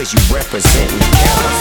cause you representin' California.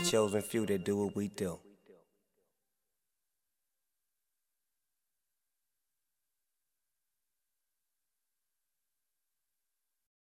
chosen few that do what we do.